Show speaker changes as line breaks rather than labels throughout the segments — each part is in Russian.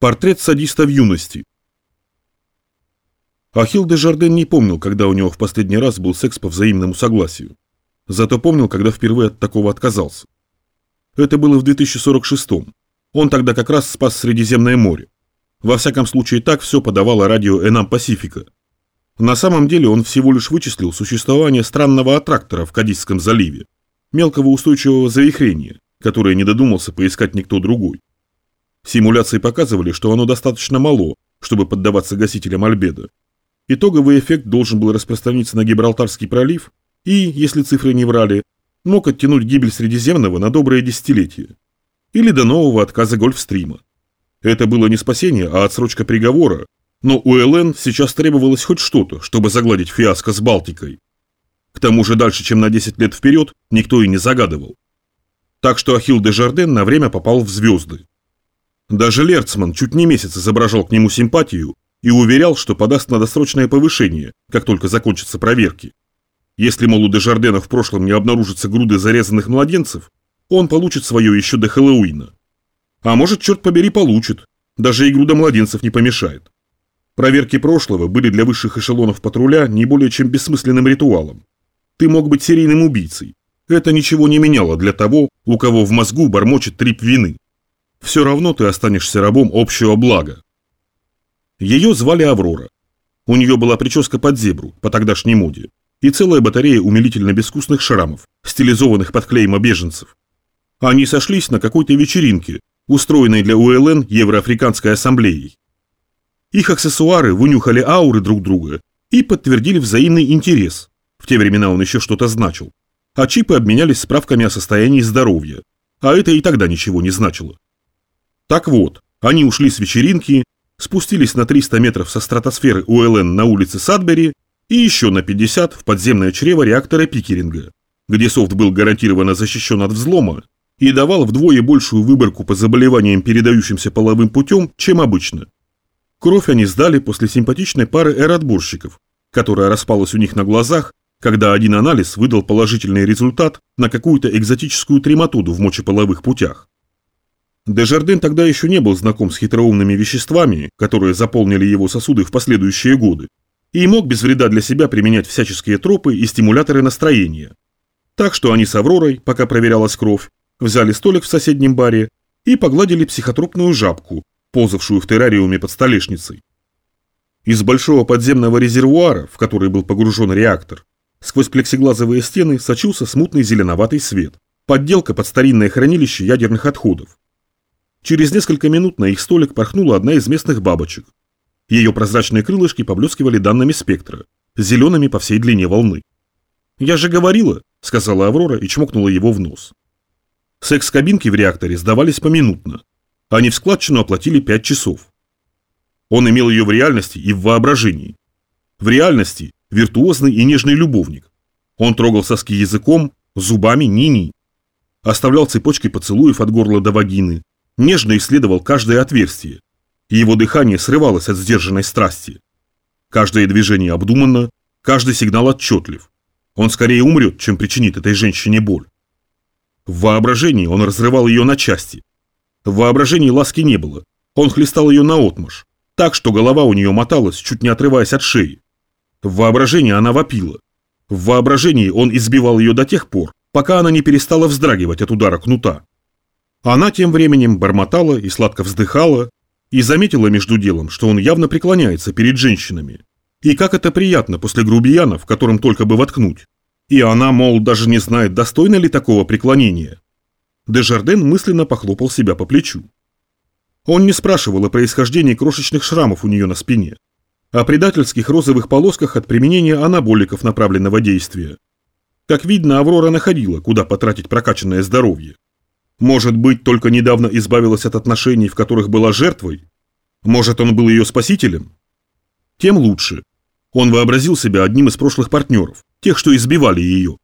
Портрет садиста в юности. Ахилл де Жарден не помнил, когда у него в последний раз был секс по взаимному согласию. Зато помнил, когда впервые от такого отказался. Это было в 2046 -м. Он тогда как раз спас Средиземное море. Во всяком случае, так все подавало радио Энам Пасифика. На самом деле он всего лишь вычислил существование странного аттрактора в Кадисском заливе, мелкого устойчивого завихрения, которое не додумался поискать никто другой. Симуляции показывали, что оно достаточно мало, чтобы поддаваться гасителям Альбедо. Итоговый эффект должен был распространиться на Гибралтарский пролив и, если цифры не врали, мог оттянуть гибель Средиземного на доброе десятилетие. Или до нового отказа Гольфстрима. Это было не спасение, а отсрочка приговора, но у ЛН сейчас требовалось хоть что-то, чтобы загладить фиаско с Балтикой. К тому же дальше, чем на 10 лет вперед, никто и не загадывал. Так что Ахилл де Жарден на время попал в звезды. Даже Лерцман чуть не месяц изображал к нему симпатию и уверял, что подаст на досрочное повышение, как только закончатся проверки. Если, мол, у Дежардена в прошлом не обнаружатся груды зарезанных младенцев, он получит свое еще до Хэллоуина. А может, черт побери, получит. Даже и груда младенцев не помешает. Проверки прошлого были для высших эшелонов патруля не более чем бессмысленным ритуалом. Ты мог быть серийным убийцей. Это ничего не меняло для того, у кого в мозгу бормочет трип вины все равно ты останешься рабом общего блага. Ее звали Аврора. У нее была прическа под зебру, по тогдашней моде, и целая батарея умилительно безвкусных шрамов, стилизованных под клейма беженцев. Они сошлись на какой-то вечеринке, устроенной для УЛН Евроафриканской ассамблеей. Их аксессуары вынюхали ауры друг друга и подтвердили взаимный интерес. В те времена он еще что-то значил. А чипы обменялись справками о состоянии здоровья. А это и тогда ничего не значило. Так вот, они ушли с вечеринки, спустились на 300 метров со стратосферы УЛН на улице Садбери и еще на 50 в подземное чрево реактора Пикеринга, где софт был гарантированно защищен от взлома и давал вдвое большую выборку по заболеваниям, передающимся половым путем, чем обычно. Кровь они сдали после симпатичной пары эротборщиков, которая распалась у них на глазах, когда один анализ выдал положительный результат на какую-то экзотическую трематоду в мочеполовых путях. Дежарден тогда еще не был знаком с хитроумными веществами, которые заполнили его сосуды в последующие годы, и мог без вреда для себя применять всяческие тропы и стимуляторы настроения. Так что они с Авророй, пока проверялась кровь, взяли столик в соседнем баре и погладили психотропную жабку, ползавшую в террариуме под столешницей. Из большого подземного резервуара, в который был погружен реактор, сквозь плексиглазовые стены сочился смутный зеленоватый свет, подделка под старинное хранилище ядерных отходов. Через несколько минут на их столик порхнула одна из местных бабочек. Ее прозрачные крылышки поблескивали данными спектра, зелеными по всей длине волны. «Я же говорила», — сказала Аврора и чмокнула его в нос. Секс-кабинки в реакторе сдавались поминутно. Они в складчину оплатили 5 часов. Он имел ее в реальности и в воображении. В реальности виртуозный и нежный любовник. Он трогал соски языком, зубами ни-ни. Оставлял цепочки поцелуев от горла до вагины, нежно исследовал каждое отверстие. Его дыхание срывалось от сдержанной страсти. Каждое движение обдуманно, каждый сигнал отчетлив. Он скорее умрет, чем причинит этой женщине боль. В воображении он разрывал ее на части. В воображении ласки не было. Он хлестал ее наотмашь, так, что голова у нее моталась, чуть не отрываясь от шеи. В воображении она вопила. В воображении он избивал ее до тех пор, пока она не перестала вздрагивать от удара кнута. Она тем временем бормотала и сладко вздыхала, и заметила между делом, что он явно преклоняется перед женщинами. И как это приятно после грубияна, в котором только бы воткнуть. И она, мол, даже не знает, достойна ли такого преклонения. Дежарден мысленно похлопал себя по плечу. Он не спрашивал о происхождении крошечных шрамов у нее на спине, о предательских розовых полосках от применения анаболиков направленного действия. Как видно, Аврора находила, куда потратить прокачанное здоровье. Может быть, только недавно избавилась от отношений, в которых была жертвой? Может, он был ее спасителем? Тем лучше. Он вообразил себя одним из прошлых партнеров, тех, что избивали ее.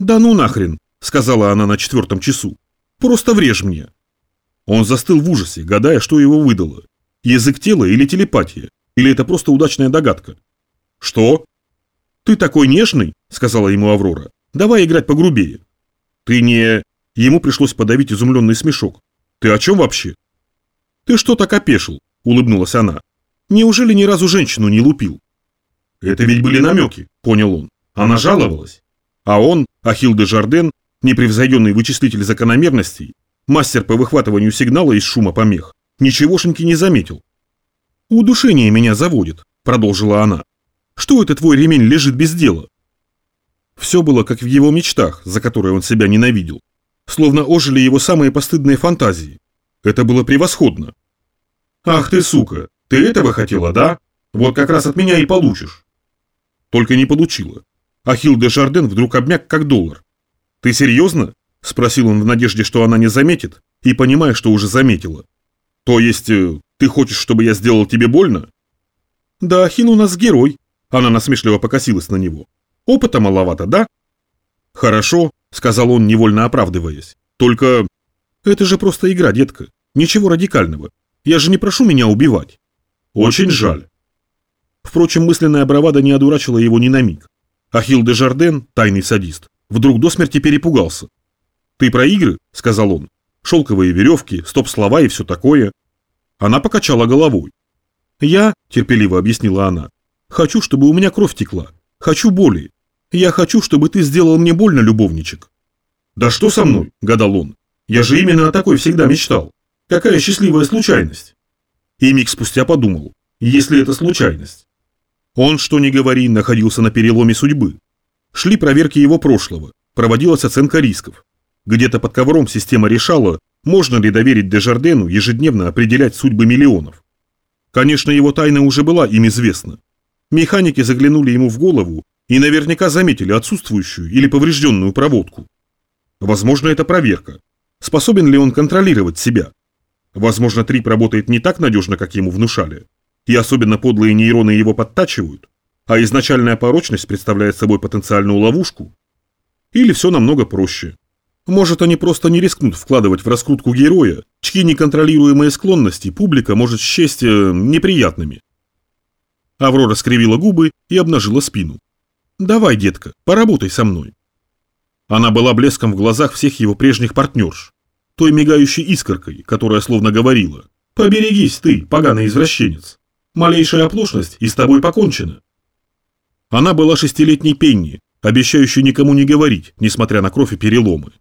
«Да ну нахрен», — сказала она на четвертом часу. «Просто врежь мне». Он застыл в ужасе, гадая, что его выдало. Язык тела или телепатия? Или это просто удачная догадка? «Что?» «Ты такой нежный», — сказала ему Аврора. «Давай играть погрубее». «Ты не...» Ему пришлось подавить изумленный смешок. «Ты о чем вообще?» «Ты что так опешил?» – улыбнулась она. «Неужели ни разу женщину не лупил?» «Это ведь были намеки», – понял он. «Она жаловалась». А он, Ахилл де Жарден, непревзойденный вычислитель закономерностей, мастер по выхватыванию сигнала из шума помех, ничегошеньки не заметил. «Удушение меня заводит», – продолжила она. «Что это твой ремень лежит без дела?» Все было как в его мечтах, за которые он себя ненавидел. Словно ожили его самые постыдные фантазии. Это было превосходно. «Ах ты, сука, ты этого хотела, да? Вот как раз от меня и получишь». Только не получила. Ахилл де Жарден вдруг обмяк, как доллар. «Ты серьезно?» – спросил он в надежде, что она не заметит, и понимая, что уже заметила. «То есть, э, ты хочешь, чтобы я сделал тебе больно?» «Да, Ахилл у нас герой», – она насмешливо покосилась на него. «Опыта маловато, да?» «Хорошо», – сказал он, невольно оправдываясь. «Только...» «Это же просто игра, детка. Ничего радикального. Я же не прошу меня убивать». «Очень жаль». Впрочем, мысленная бравада не одурачила его ни на миг. Ахилл де Жарден, тайный садист, вдруг до смерти перепугался. «Ты про игры?» – сказал он. «Шелковые веревки, стоп-слова и все такое». Она покачала головой. «Я», – терпеливо объяснила она, – «хочу, чтобы у меня кровь текла. Хочу боли. Я хочу, чтобы ты сделал мне больно, любовничек». «Да что со мной?» – гадал он. «Я же именно о такой всегда мечтал. Какая счастливая случайность!» И миг спустя подумал, если это случайность. Он, что ни говори, находился на переломе судьбы. Шли проверки его прошлого, проводилась оценка рисков. Где-то под ковром система решала, можно ли доверить Дежардену ежедневно определять судьбы миллионов. Конечно, его тайна уже была им известна. Механики заглянули ему в голову и наверняка заметили отсутствующую или поврежденную проводку. Возможно, это проверка. Способен ли он контролировать себя? Возможно, Трип работает не так надежно, как ему внушали. И особенно подлые нейроны его подтачивают. А изначальная порочность представляет собой потенциальную ловушку. Или все намного проще. Может, они просто не рискнут вкладывать в раскрутку героя, чьи неконтролируемые склонности публика может счесть э, неприятными. Аврора скривила губы и обнажила спину. «Давай, детка, поработай со мной». Она была блеском в глазах всех его прежних партнерш, той мигающей искоркой, которая словно говорила «Поберегись ты, поганый извращенец! Малейшая оплошность, и с тобой покончено!» Она была шестилетней Пенни, обещающей никому не говорить, несмотря на кровь и переломы.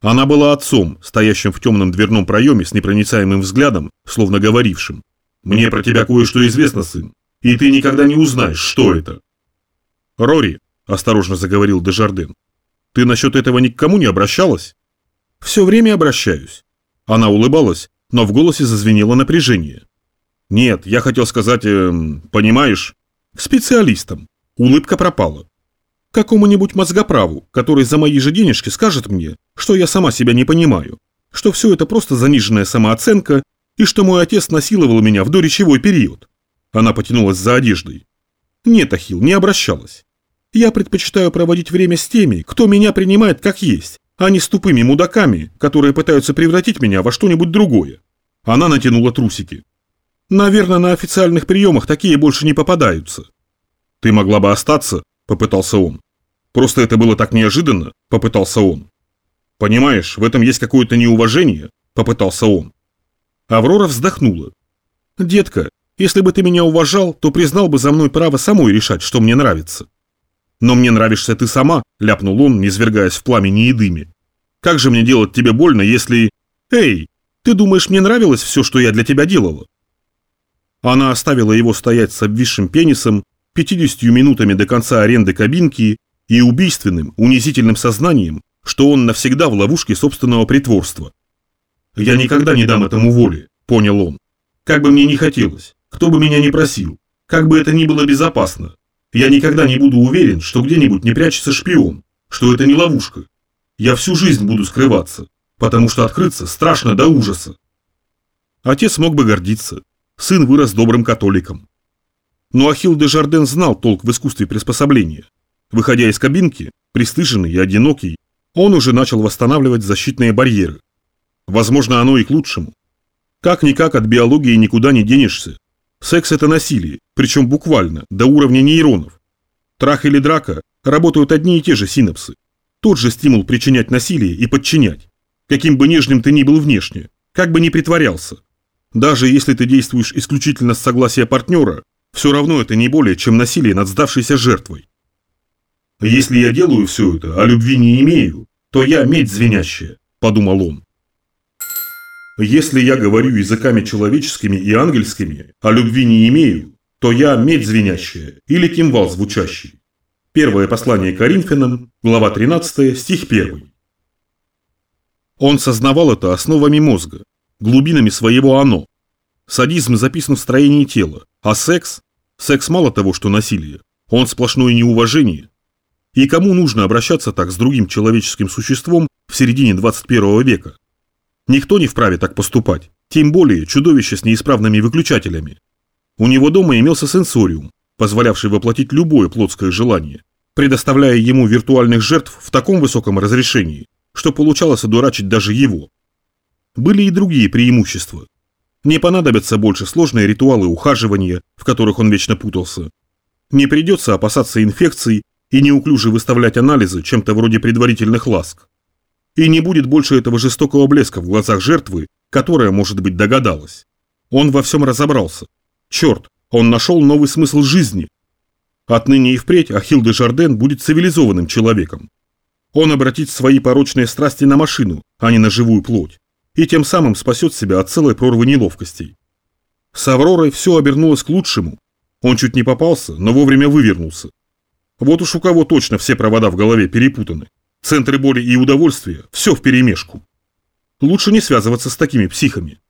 Она была отцом, стоящим в темном дверном проеме с непроницаемым взглядом, словно говорившим. «Мне про тебя кое-что известно, сын, и ты никогда не узнаешь, что это». «Рори», – осторожно заговорил Дежарден, – «ты насчет этого ни к кому не обращалась?» «Все время обращаюсь». Она улыбалась, но в голосе зазвенело напряжение. «Нет, я хотел сказать, э, понимаешь, к специалистам». Улыбка пропала какому-нибудь мозгоправу, который за мои же денежки скажет мне, что я сама себя не понимаю, что все это просто заниженная самооценка и что мой отец насиловал меня в доречевой период. Она потянулась за одеждой. Нет, Ахил, не обращалась. Я предпочитаю проводить время с теми, кто меня принимает как есть, а не с тупыми мудаками, которые пытаются превратить меня во что-нибудь другое. Она натянула трусики. Наверное, на официальных приемах такие больше не попадаются. Ты могла бы остаться, попытался он. Просто это было так неожиданно, попытался он. Понимаешь, в этом есть какое-то неуважение, попытался он. Аврора вздохнула. Детка, если бы ты меня уважал, то признал бы за мной право самой решать, что мне нравится. Но мне нравишься ты сама, ляпнул он, низвергаясь в пламени и дыме. Как же мне делать тебе больно, если... Эй, ты думаешь, мне нравилось все, что я для тебя делала? Она оставила его стоять с обвисшим пенисом, 50 минутами до конца аренды кабинки и убийственным, унизительным сознанием, что он навсегда в ловушке собственного притворства. «Я никогда не дам этому воли», — понял он. «Как бы мне ни хотелось, кто бы меня ни просил, как бы это ни было безопасно, я никогда не буду уверен, что где-нибудь не прячется шпион, что это не ловушка. Я всю жизнь буду скрываться, потому что открыться страшно до ужаса». Отец мог бы гордиться. Сын вырос добрым католиком. Но Ахилл де Жарден знал толк в искусстве приспособления. Выходя из кабинки, пристыженный и одинокий, он уже начал восстанавливать защитные барьеры. Возможно, оно и к лучшему. Как-никак от биологии никуда не денешься. Секс – это насилие, причем буквально, до уровня нейронов. Трах или драка работают одни и те же синапсы. Тот же стимул причинять насилие и подчинять. Каким бы нежным ты ни был внешне, как бы ни притворялся. Даже если ты действуешь исключительно с согласия партнера, все равно это не более, чем насилие над сдавшейся жертвой. «Если я делаю все это, а любви не имею, то я медь звенящая», – подумал он. «Если я говорю языками человеческими и ангельскими, а любви не имею, то я медь звенящая или кимвал звучащий». Первое послание Коринфянам, глава 13, стих 1. Он сознавал это основами мозга, глубинами своего «оно». Садизм записан в строении тела, а секс? Секс мало того, что насилие. Он сплошное неуважение. И кому нужно обращаться так с другим человеческим существом в середине 21 века? Никто не вправе так поступать, тем более чудовище с неисправными выключателями. У него дома имелся сенсориум, позволявший воплотить любое плотское желание, предоставляя ему виртуальных жертв в таком высоком разрешении, что получалось одурачить даже его. Были и другие преимущества. Не понадобятся больше сложные ритуалы ухаживания, в которых он вечно путался. Не придется опасаться инфекций и неуклюже выставлять анализы чем-то вроде предварительных ласк. И не будет больше этого жестокого блеска в глазах жертвы, которая, может быть, догадалась. Он во всем разобрался. Черт, он нашел новый смысл жизни. Отныне и впредь Ахилл де Жарден будет цивилизованным человеком. Он обратит свои порочные страсти на машину, а не на живую плоть, и тем самым спасет себя от целой прорвы неловкостей. С Авророй все обернулось к лучшему. Он чуть не попался, но вовремя вывернулся. Вот уж у кого точно все провода в голове перепутаны. Центры боли и удовольствия – все вперемешку. Лучше не связываться с такими психами.